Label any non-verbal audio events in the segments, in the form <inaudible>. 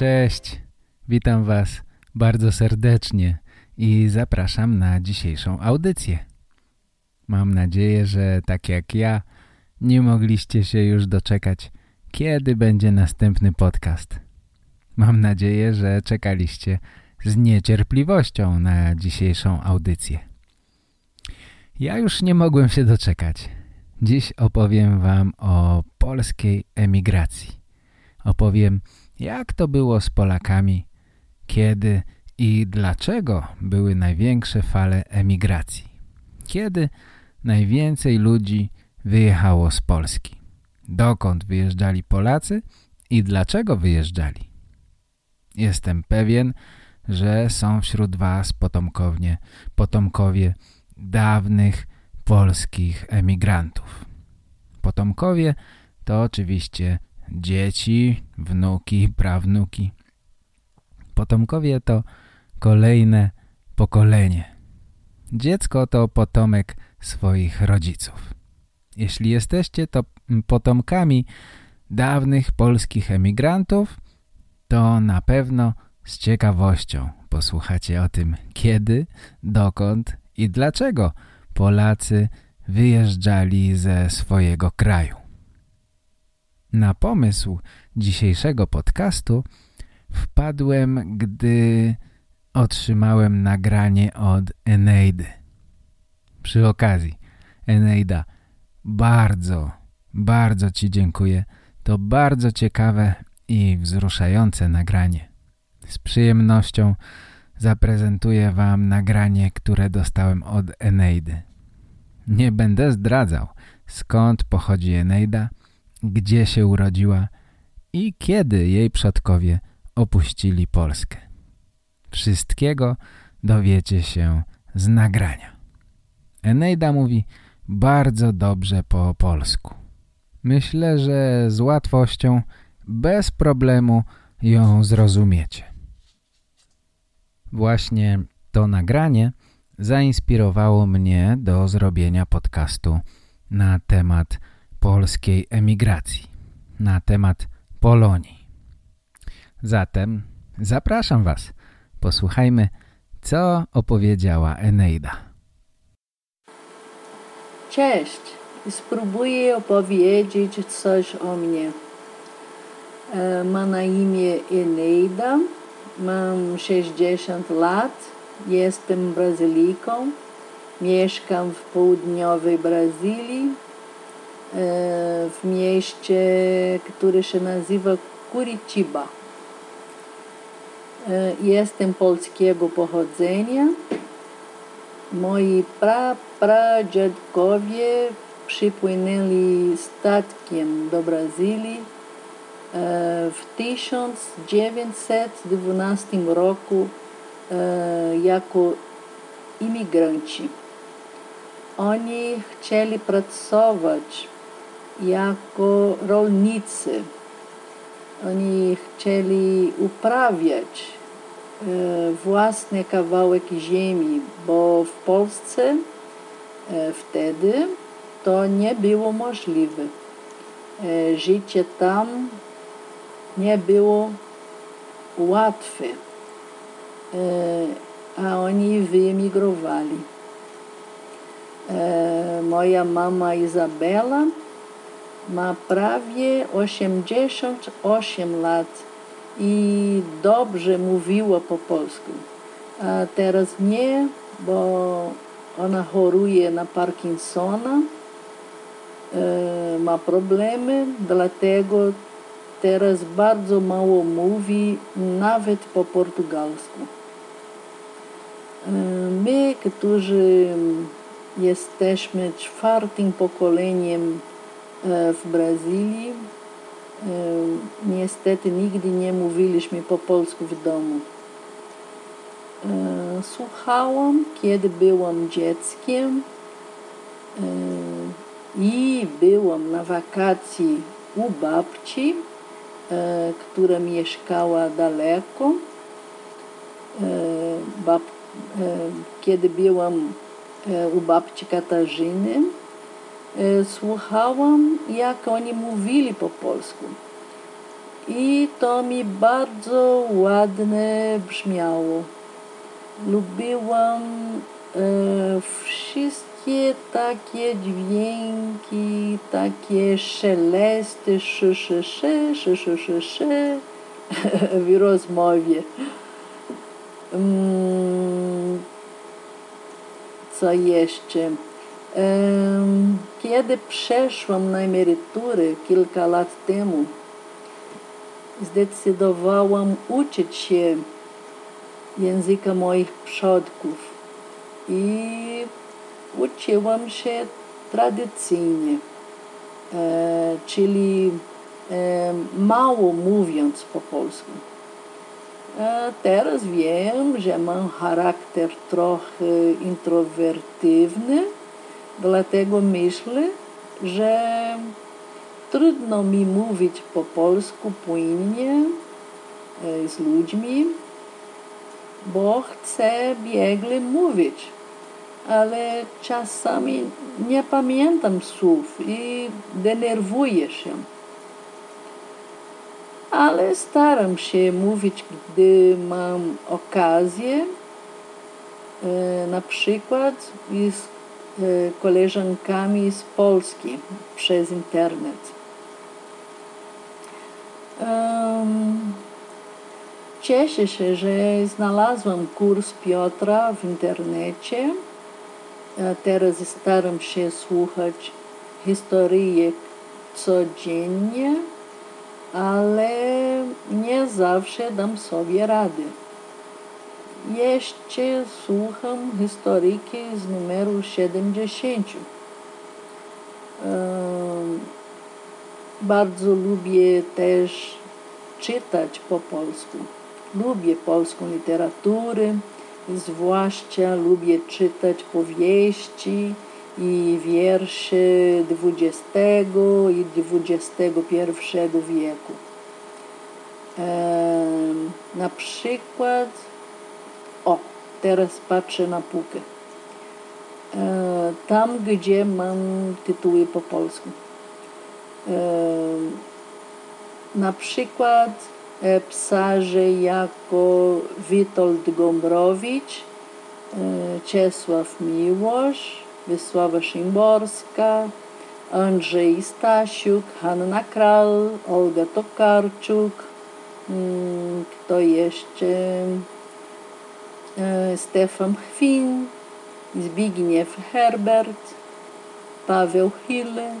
Cześć. Witam Was bardzo serdecznie i zapraszam na dzisiejszą audycję. Mam nadzieję, że tak jak ja nie mogliście się już doczekać, kiedy będzie następny podcast. Mam nadzieję, że czekaliście z niecierpliwością na dzisiejszą audycję. Ja już nie mogłem się doczekać. Dziś opowiem Wam o polskiej emigracji. Opowiem, jak to było z Polakami, kiedy i dlaczego były największe fale emigracji. Kiedy najwięcej ludzi wyjechało z Polski. Dokąd wyjeżdżali Polacy i dlaczego wyjeżdżali. Jestem pewien, że są wśród Was potomkownie, potomkowie dawnych polskich emigrantów. Potomkowie to oczywiście dzieci, wnuki, prawnuki. Potomkowie to kolejne pokolenie. Dziecko to potomek swoich rodziców. Jeśli jesteście to potomkami dawnych polskich emigrantów, to na pewno z ciekawością posłuchacie o tym, kiedy, dokąd i dlaczego Polacy wyjeżdżali ze swojego kraju. Na pomysł dzisiejszego podcastu wpadłem, gdy otrzymałem nagranie od Eneidy. Przy okazji, Eneida, bardzo, bardzo Ci dziękuję. To bardzo ciekawe i wzruszające nagranie. Z przyjemnością zaprezentuję Wam nagranie, które dostałem od Eneidy. Nie będę zdradzał, skąd pochodzi Eneida, gdzie się urodziła i kiedy jej przodkowie opuścili Polskę. Wszystkiego dowiecie się z nagrania. Eneida mówi bardzo dobrze po polsku. Myślę, że z łatwością, bez problemu ją zrozumiecie. Właśnie to nagranie zainspirowało mnie do zrobienia podcastu na temat polskiej emigracji, na temat Polonii. Zatem zapraszam Was. Posłuchajmy, co opowiedziała Eneida. Cześć. Spróbuję opowiedzieć coś o mnie. E, Ma na imię Eneida. Mam 60 lat. Jestem Brazylijką. Mieszkam w południowej Brazylii, w mieście, które się nazywa Curitiba. E, Jestem polskiego pochodzenia. Moi pra, pradziadkowie przypłynęli statkiem do Brazylii e, w 1912 roku e, jako imigranci. Oni chcieli pracować jako rolnicy. Oni chcieli uprawiać e, własny kawałek ziemi, bo w Polsce e, wtedy to nie było możliwe. E, Życie tam nie było łatwe, a oni wyemigrowali. Moja mama Izabela ma prawie 88 lat i dobrze mówiła po polsku. A teraz nie, bo ona choruje na Parkinsona, e, ma problemy, dlatego teraz bardzo mało mówi, nawet po portugalsku. E, My, którzy jesteśmy czwartym pokoleniem w Brazylii, e, niestety nigdy nie mówiliśmy po polsku w domu. Słuchałam, kiedy byłam dzieckiem i byłam na wakacji u babci, która mieszkała daleko. Kiedy byłam u babci Katarzyny, słuchałam, jak oni mówili po polsku. I to mi bardzo ładnie brzmiało. Lubiłam wszystkie takie dźwięki, takie szelesty, szy, szy, szy, szy, szy, szy, szy <laughs> w rozmowie. Co jeszcze? Kiedy przeszłam na emeryturę kilka lat temu, zdecydowałam uczyć się języka moich przodków i uczyłam się tradycyjnie, czyli mało mówiąc po polsku. Teraz wiem, że mam charakter trochę introwertywny, dlatego myślę, że trudno mi mówić po polsku płynnie z ludźmi, bo chcę biegle mówić, ale czasami nie pamiętam słów i denerwuję się. Ale staram się mówić, gdy mam okazję, na przykład z koleżankami z Polski przez internet. Cieszę się, że znalazłam kurs Piotra w internecie. Teraz staram się słuchać historii codziennie, ale nie zawsze dam sobie rady. Jeszcze słucham historyjki z numeru 70. Bardzo lubię też czytać po polsku. Lubię polską literaturę, zwłaszcza lubię czytać powieści i wiersze XX i XXI wieku. Na przykład, teraz patrzę na półkę. Tam, gdzie mam tytuły po polsku. Na przykład pisarze jako Witold Gombrowicz, Czesław Miłosz, Wysława Szymborska, Andrzej Stasiuk, Hanna Kral, Olga Tokarczuk, kto jeszcze? Stefan Chwin, Zbigniew Herbert, Paweł Hille,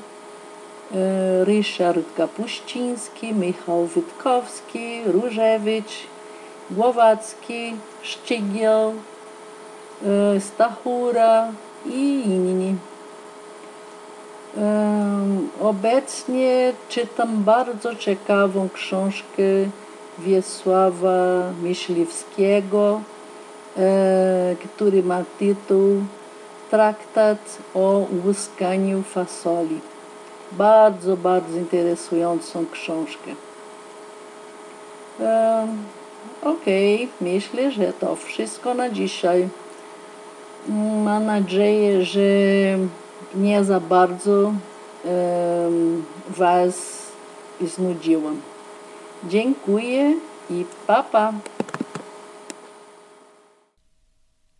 Ryszard Kapuściński, Michał Witkowski, Różewicz, Głowacki, Szczygiel, Stachura i inni. Obecnie czytam bardzo ciekawą książkę Wiesława Myśliwskiego, który ma tytuł Traktat o łuskaniu fasoli. Bardzo, bardzo interesującą książkę. Okej, okay, myślę, że to wszystko na dzisiaj. Mam nadzieję, że nie za bardzo Was znudziłam. Dziękuję i papa.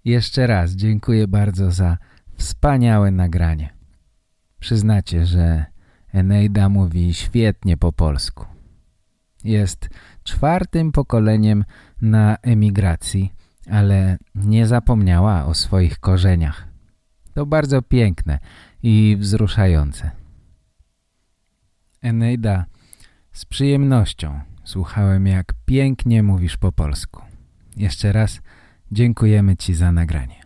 Jeszcze raz dziękuję bardzo za wspaniałe nagranie. Przyznacie, że Eneida mówi świetnie po polsku. Jest czwartym pokoleniem na emigracji, ale nie zapomniała o swoich korzeniach. To bardzo piękne i wzruszające. Eneida, z przyjemnością słuchałem jak pięknie mówisz po polsku. Jeszcze raz dziękujemy Ci za nagranie.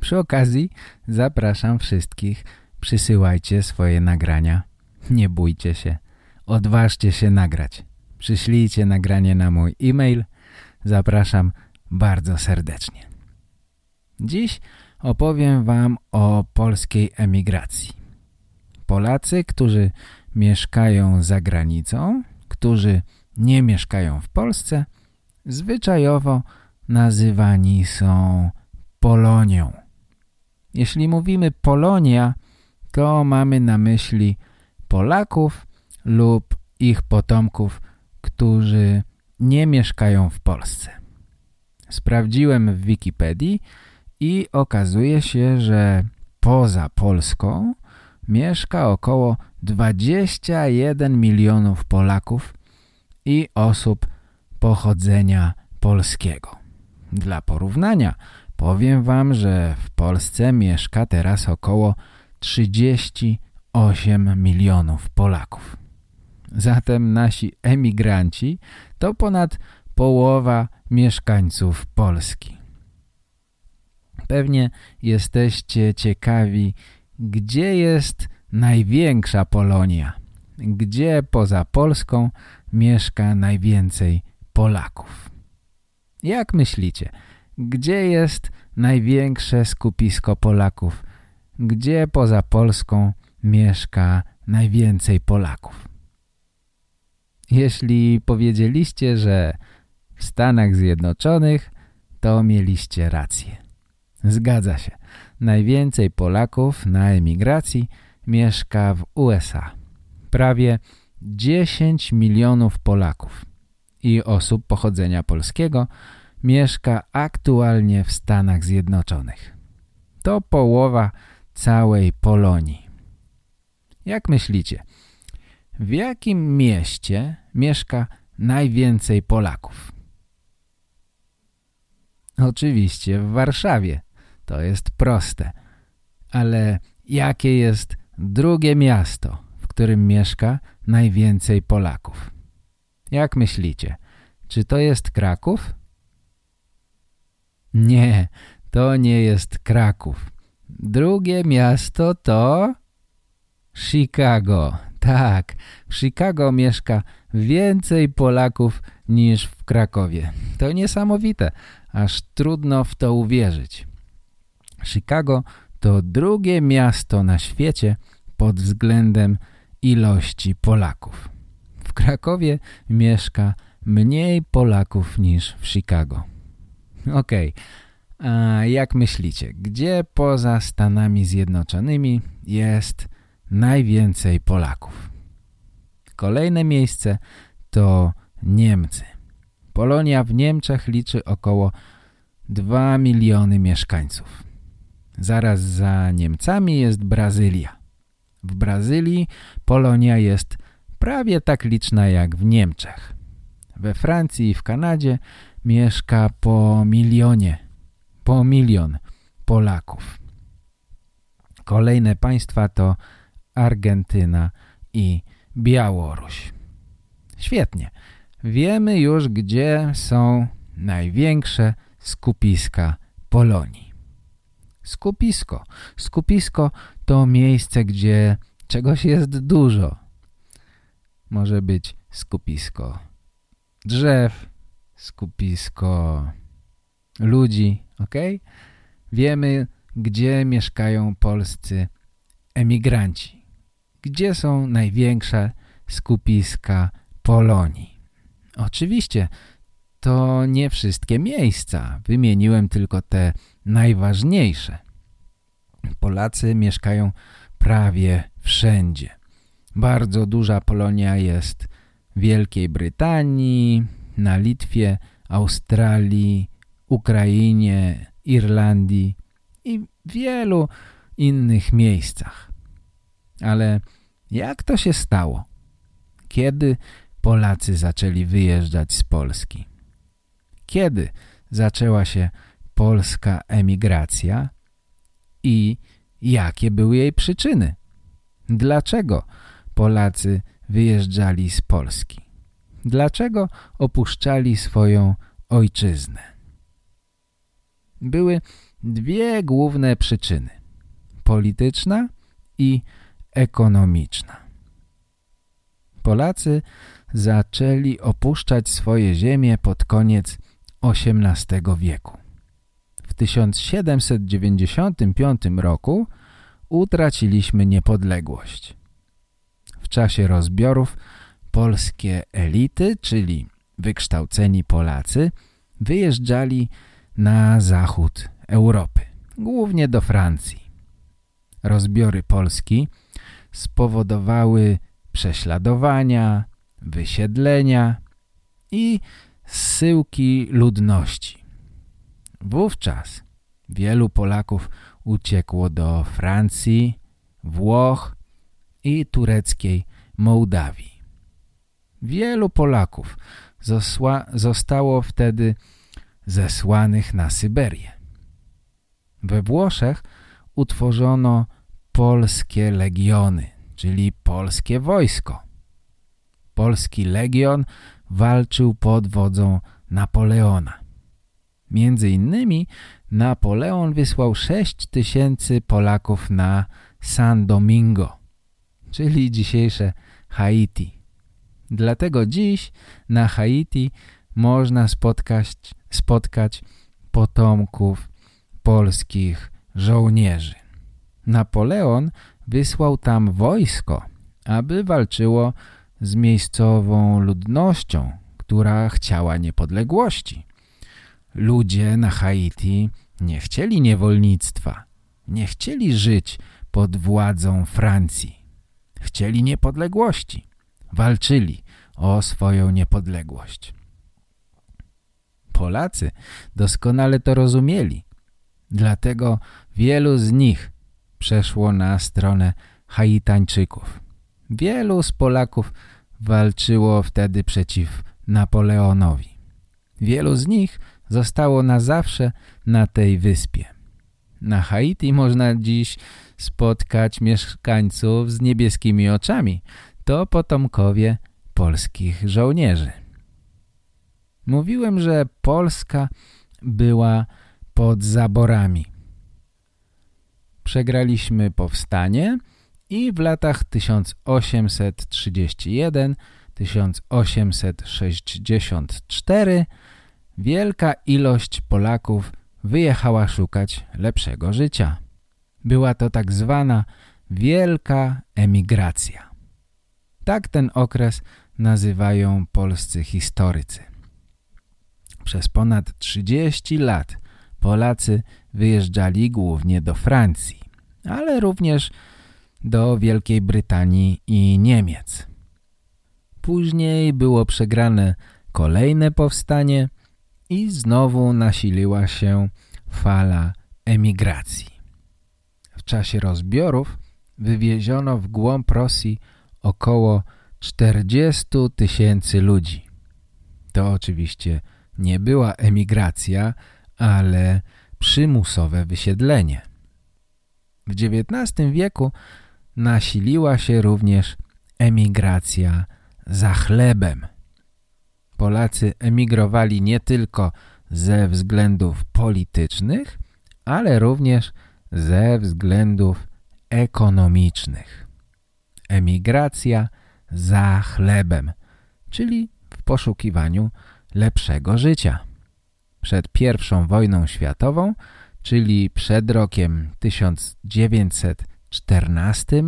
Przy okazji zapraszam wszystkich, przysyłajcie swoje nagrania. Nie bójcie się. odważcie się nagrać. Przyślijcie nagranie na mój e-mail. Zapraszam bardzo serdecznie. Dziś opowiem Wam o polskiej emigracji. Polacy, którzy mieszkają za granicą, którzy nie mieszkają w Polsce, zwyczajowo nazywani są Polonią. Jeśli mówimy Polonia, to mamy na myśli Polaków lub ich potomków, którzy nie mieszkają w Polsce. Sprawdziłem w Wikipedii i okazuje się, że poza Polską mieszka około 21 milionów Polaków i osób pochodzenia polskiego. Dla porównania powiem Wam, że w Polsce mieszka teraz około 38 milionów Polaków. Zatem nasi emigranci to ponad połowa mieszkańców Polski. Pewnie jesteście ciekawi, gdzie jest największa Polonia, gdzie poza Polską mieszka najwięcej Polaków. Jak myślicie, gdzie jest największe skupisko Polaków? Gdzie poza Polską mieszka najwięcej Polaków? Jeśli powiedzieliście, że w Stanach Zjednoczonych, to mieliście rację. Zgadza się. Najwięcej Polaków na emigracji mieszka w USA. Prawie 10 milionów Polaków i osób pochodzenia polskiego mieszka aktualnie w Stanach Zjednoczonych. To połowa całej Polonii. Jak myślicie, w jakim mieście mieszka najwięcej Polaków? Oczywiście w Warszawie. To jest proste. Ale jakie jest drugie miasto, w którym mieszka najwięcej Polaków? Jak myślicie? Czy to jest Kraków? Nie, to nie jest Kraków. Drugie miasto to... Chicago. Tak, w Chicago mieszka więcej Polaków niż w Krakowie. To niesamowite, aż trudno w to uwierzyć. Chicago to drugie miasto na świecie pod względem ilości Polaków. Krakowie mieszka mniej Polaków niż w Chicago. Okej, okay. a jak myślicie, gdzie poza Stanami Zjednoczonymi jest najwięcej Polaków? Kolejne miejsce to Niemcy. Polonia w Niemczech liczy około 2 miliony mieszkańców. Zaraz za Niemcami jest Brazylia. W Brazylii Polonia jest prawie tak liczna jak w Niemczech. We Francji i w Kanadzie mieszka po milionie, po milion Polaków. Kolejne państwa to Argentyna i Białoruś. Świetnie. Wiemy już, gdzie są największe skupiska Polonii. Skupisko. Skupisko to miejsce, gdzie czegoś jest dużo. Może być skupisko drzew, skupisko ludzi, ok? Wiemy, gdzie mieszkają polscy emigranci. Gdzie są największe skupiska Polonii. Oczywiście, to nie wszystkie miejsca. Wymieniłem tylko te najważniejsze. Polacy mieszkają prawie wszędzie. Bardzo duża Polonia jest w Wielkiej Brytanii, na Litwie, Australii, Ukrainie, Irlandii i wielu innych miejscach. Ale jak to się stało? Kiedy Polacy zaczęli wyjeżdżać z Polski? Kiedy zaczęła się polska emigracja i jakie były jej przyczyny? Dlaczego Polacy wyjeżdżali z Polski? Dlaczego opuszczali swoją ojczyznę? Były dwie główne przyczyny. Polityczna i ekonomiczna. Polacy zaczęli opuszczać swoje ziemie pod koniec XVIII wieku. W 1795 roku utraciliśmy niepodległość. W czasie rozbiorów polskie elity, czyli wykształceni Polacy, wyjeżdżali na zachód Europy, głównie do Francji. Rozbiory Polski spowodowały prześladowania, wysiedlenia i zsyłki ludności. Wówczas wielu Polaków uciekło do Francji, Włoch i tureckiej Mołdawii. Wielu Polaków zostało wtedy zesłanych na Syberię. We Włoszech utworzono polskie legiony, czyli polskie wojsko. Polski legion walczył pod wodzą Napoleona. Między innymi Napoleon wysłał 6 tysięcy Polaków na San Domingo, czyli dzisiejsze Haiti. Dlatego dziś na Haiti można spotkać, spotkać potomków polskich żołnierzy. Napoleon wysłał tam wojsko, aby walczyło z miejscową ludnością, która chciała niepodległości. Ludzie na Haiti nie chcieli niewolnictwa, nie chcieli żyć pod władzą Francji. Chcieli niepodległości, walczyli o swoją niepodległość. Polacy doskonale to rozumieli, dlatego wielu z nich przeszło na stronę Haitańczyków. Wielu z Polaków walczyło wtedy przeciw Napoleonowi. Wielu z nich zostało na zawsze na tej wyspie. Na Haiti można dziś spotkać mieszkańców z niebieskimi oczami. To potomkowie polskich żołnierzy. Mówiłem, że Polska była pod zaborami. Przegraliśmy powstanie i w latach 1861-1864 wielka ilość Polaków wyjechała szukać lepszego życia. Była to tak zwana wielka emigracja. Tak ten okres nazywają polscy historycy. Przez ponad 30 lat Polacy wyjeżdżali głównie do Francji, ale również do Wielkiej Brytanii i Niemiec. Później było przegrane kolejne powstanie i znowu nasiliła się fala emigracji. Czasie rozbiorów wywieziono w głąb Rosji około 40 tysięcy ludzi. To oczywiście nie była emigracja, ale przymusowe wysiedlenie. W XIX wieku nasiliła się również emigracja za chlebem. Polacy emigrowali nie tylko ze względów politycznych, ale również ze względów ekonomicznych. Emigracja za chlebem, czyli w poszukiwaniu lepszego życia. Przed I wojną światową, czyli przed rokiem 1914,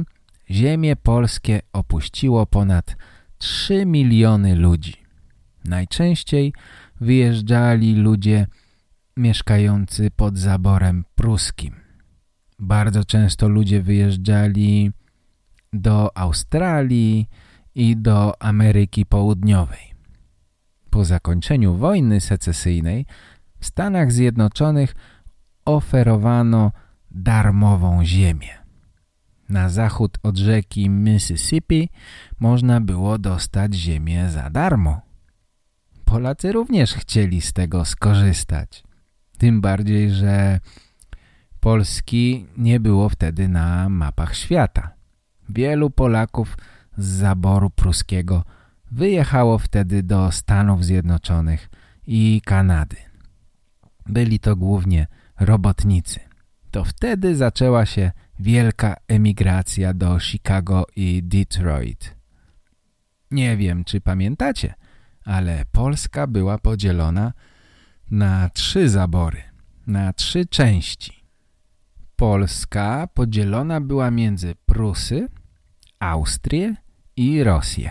ziemię polskie opuściło ponad 3 miliony ludzi. Najczęściej wyjeżdżali ludzie mieszkający pod zaborem pruskim. Bardzo często ludzie wyjeżdżali do Australii i do Ameryki Południowej. Po zakończeniu wojny secesyjnej w Stanach Zjednoczonych oferowano darmową ziemię. Na zachód od rzeki Mississippi można było dostać ziemię za darmo. Polacy również chcieli z tego skorzystać. Tym bardziej, że Polski nie było wtedy na mapach świata. Wielu Polaków z zaboru pruskiego wyjechało wtedy do Stanów Zjednoczonych i Kanady. Byli to głównie robotnicy. To wtedy zaczęła się wielka emigracja do Chicago i Detroit. Nie wiem, czy pamiętacie, ale Polska była podzielona na trzy zabory, na trzy części. Polska podzielona była między Prusy, Austrię i Rosję.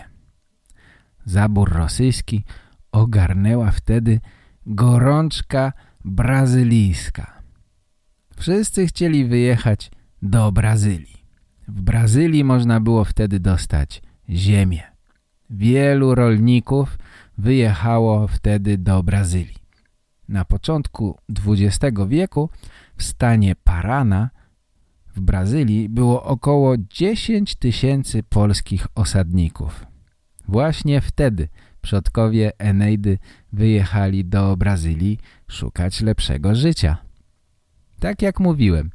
Zabór rosyjski ogarnęła wtedy gorączka brazylijska. Wszyscy chcieli wyjechać do Brazylii. W Brazylii można było wtedy dostać ziemię. Wielu rolników wyjechało wtedy do Brazylii. Na początku XX wieku w stanie Parana w Brazylii było około 10 tysięcy polskich osadników. Właśnie wtedy przodkowie Eneidy wyjechali do Brazylii szukać lepszego życia. Tak jak mówiłem,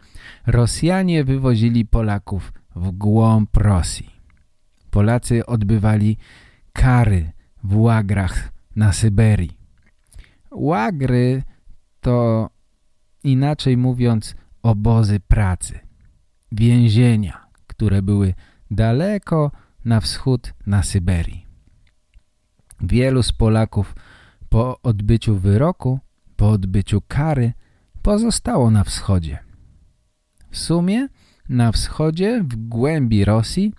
Rosjanie wywozili Polaków w głąb Rosji. Polacy odbywali kary w łagrach na Syberii. Łagry to inaczej mówiąc obozy pracy, więzienia, które były daleko na wschód na Syberii. Wielu z Polaków po odbyciu wyroku, po odbyciu kary pozostało na wschodzie. W sumie na wschodzie, w głębi Rosji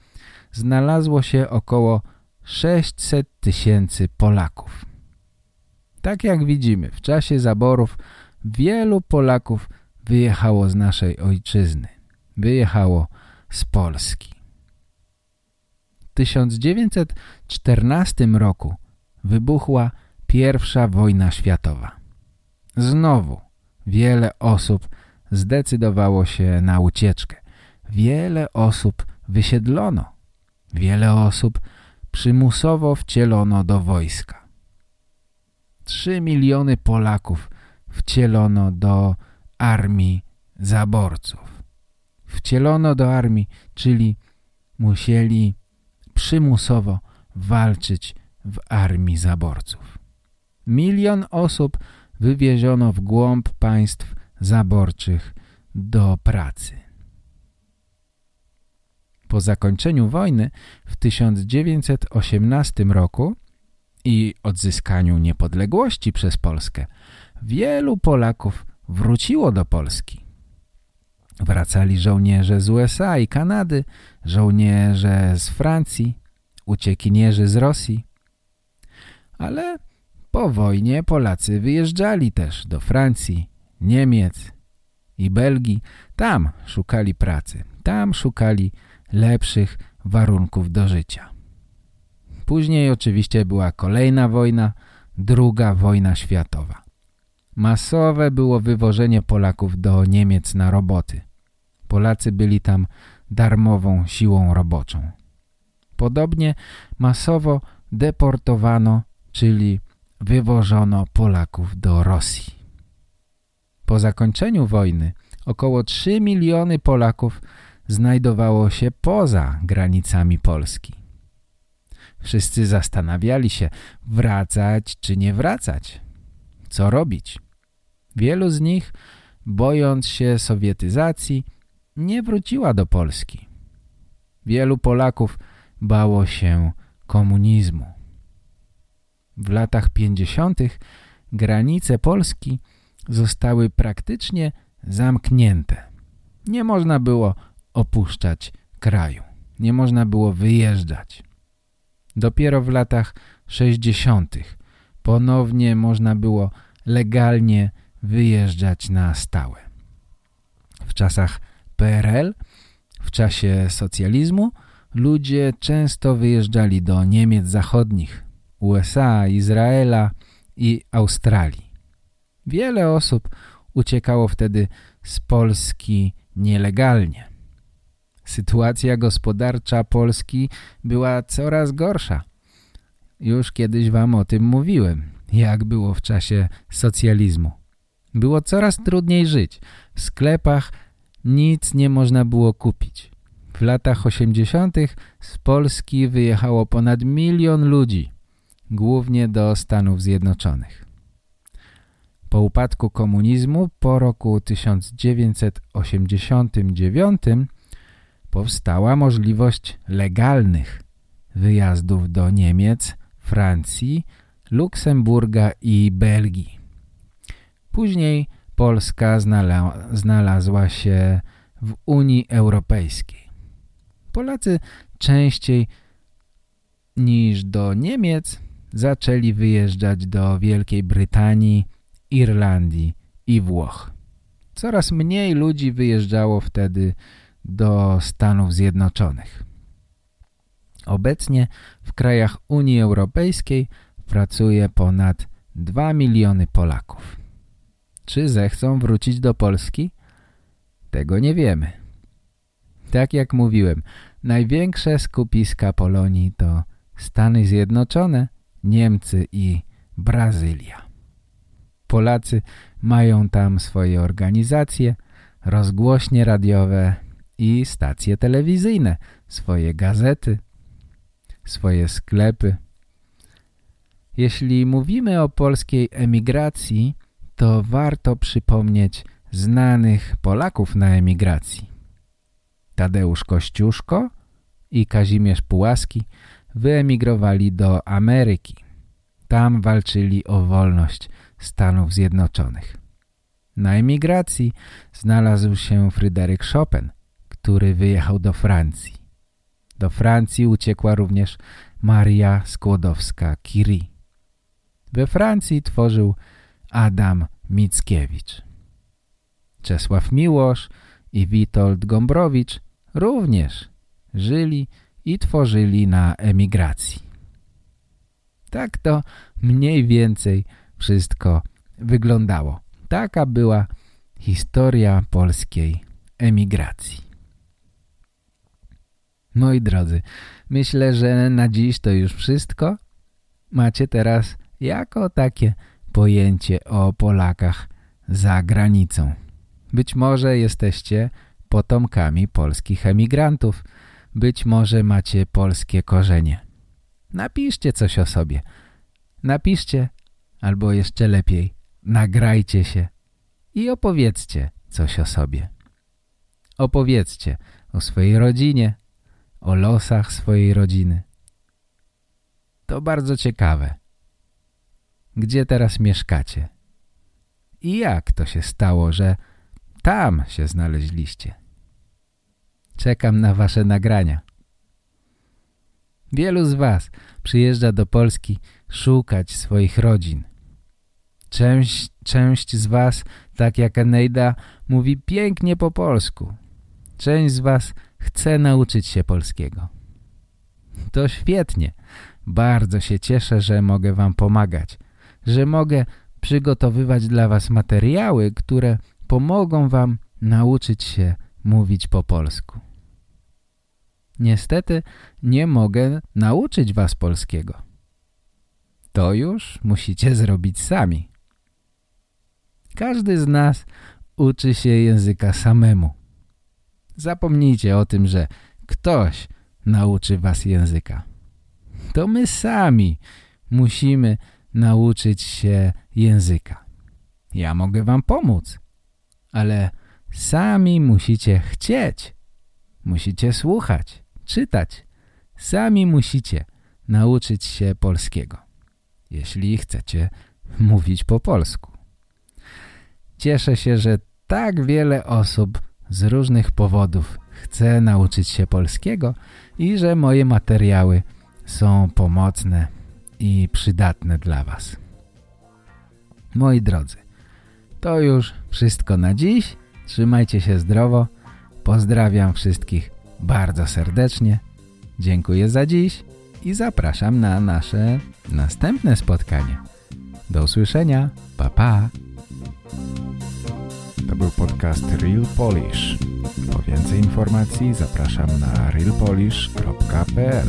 znalazło się około 600 tysięcy Polaków. Tak jak widzimy, w czasie zaborów wielu Polaków wyjechało z naszej ojczyzny. Wyjechało z Polski. W 1914 roku wybuchła pierwsza wojna światowa. Znowu wiele osób zdecydowało się na ucieczkę. Wiele osób wysiedlono. Wiele osób przymusowo wcielono do wojska. Trzy miliony Polaków wcielono do armii zaborców. Wcielono do armii, czyli musieli przymusowo walczyć w armii zaborców. Milion osób wywieziono w głąb państw zaborczych do pracy. Po zakończeniu wojny w 1918 roku i odzyskaniu niepodległości przez Polskę wielu Polaków wróciło do Polski. Wracali żołnierze z USA i Kanady, żołnierze z Francji, uciekinierzy z Rosji. Ale po wojnie Polacy wyjeżdżali też do Francji, Niemiec i Belgii. Tam szukali pracy, tam szukali lepszych warunków do życia. Później oczywiście była kolejna wojna, druga wojna światowa. Masowe było wywożenie Polaków do Niemiec na roboty. Polacy byli tam darmową siłą roboczą. Podobnie masowo deportowano, czyli wywożono Polaków do Rosji. Po zakończeniu wojny około 3 miliony Polaków znajdowało się poza granicami Polski. Wszyscy zastanawiali się, wracać czy nie wracać. Co robić? Wielu z nich, bojąc się sowietyzacji, nie wróciła do Polski. Wielu Polaków bało się komunizmu. W latach 50. granice Polski zostały praktycznie zamknięte. Nie można było opuszczać kraju. Nie można było wyjeżdżać. Dopiero w latach 60. ponownie można było legalnie wyjeżdżać na stałe. W czasach PRL, w czasie socjalizmu, ludzie często wyjeżdżali do Niemiec Zachodnich, USA, Izraela i Australii. Wiele osób uciekało wtedy z Polski nielegalnie. Sytuacja gospodarcza Polski była coraz gorsza. Już kiedyś wam o tym mówiłem, jak było w czasie socjalizmu. Było coraz trudniej żyć. W sklepach nic nie można było kupić. W latach 80. z Polski wyjechało ponad milion ludzi, głównie do Stanów Zjednoczonych. Po upadku komunizmu po roku 1989 powstała możliwość legalnych, wyjazdów do Niemiec, Francji, Luksemburga i Belgii. Później Polska znalazła się w Unii Europejskiej. Polacy częściej niż do Niemiec zaczęli wyjeżdżać do Wielkiej Brytanii, Irlandii i Włoch. Coraz mniej ludzi wyjeżdżało wtedy do Stanów Zjednoczonych. Obecnie w krajach Unii Europejskiej pracuje ponad 2 miliony Polaków. Czy zechcą wrócić do Polski? Tego nie wiemy. Tak jak mówiłem, największe skupiska Polonii to Stany Zjednoczone, Niemcy i Brazylia. Polacy mają tam swoje organizacje, rozgłośnie radiowe i stacje telewizyjne, swoje gazety, swoje sklepy. Jeśli mówimy o polskiej emigracji, to warto przypomnieć znanych Polaków na emigracji. Tadeusz Kościuszko i Kazimierz Pułaski wyemigrowali do Ameryki. Tam walczyli o wolność Stanów Zjednoczonych. Na emigracji znalazł się Fryderyk Chopin, który wyjechał do Francji. Do Francji uciekła również Maria Skłodowska-Curie. We Francji tworzył Adam Mickiewicz. Czesław Miłosz i Witold Gombrowicz również żyli i tworzyli na emigracji. Tak to mniej więcej wszystko wyglądało. Taka była historia polskiej emigracji. Moi drodzy, myślę, że na dziś to już wszystko. Macie teraz jako takie pojęcie o Polakach za granicą. Być może jesteście potomkami polskich emigrantów. Być może macie polskie korzenie. Napiszcie coś o sobie. Napiszcie, albo jeszcze lepiej, nagrajcie się i opowiedzcie coś o sobie. Opowiedzcie o swojej rodzinie, o losach swojej rodziny. To bardzo ciekawe. Gdzie teraz mieszkacie? I jak to się stało, że tam się znaleźliście? Czekam na wasze nagrania. Wielu z was przyjeżdża do Polski szukać swoich rodzin. Część, część z was, tak jak Eneida, mówi pięknie po polsku. Część z was chce nauczyć się polskiego. To świetnie. Bardzo się cieszę, że mogę wam pomagać. Że mogę przygotowywać dla was materiały, które pomogą wam nauczyć się mówić po polsku. Niestety nie mogę nauczyć was polskiego. To już musicie zrobić sami. Każdy z nas uczy się języka samemu. Zapomnijcie o tym, że ktoś nauczy was języka. To my sami musimy nauczyć się języka. Ja mogę wam pomóc, ale sami musicie chcieć. Musicie słuchać, czytać. Sami musicie nauczyć się polskiego, jeśli chcecie mówić po polsku. Cieszę się, że tak wiele osób z różnych powodów chce nauczyć się polskiego i że moje materiały są pomocne i przydatne dla Was. Moi drodzy, to już wszystko na dziś. Trzymajcie się zdrowo. Pozdrawiam wszystkich bardzo serdecznie. Dziękuję za dziś i zapraszam na nasze następne spotkanie. Do usłyszenia. Pa, pa. To był podcast Real Polish. Po więcej informacji zapraszam na realpolish.pl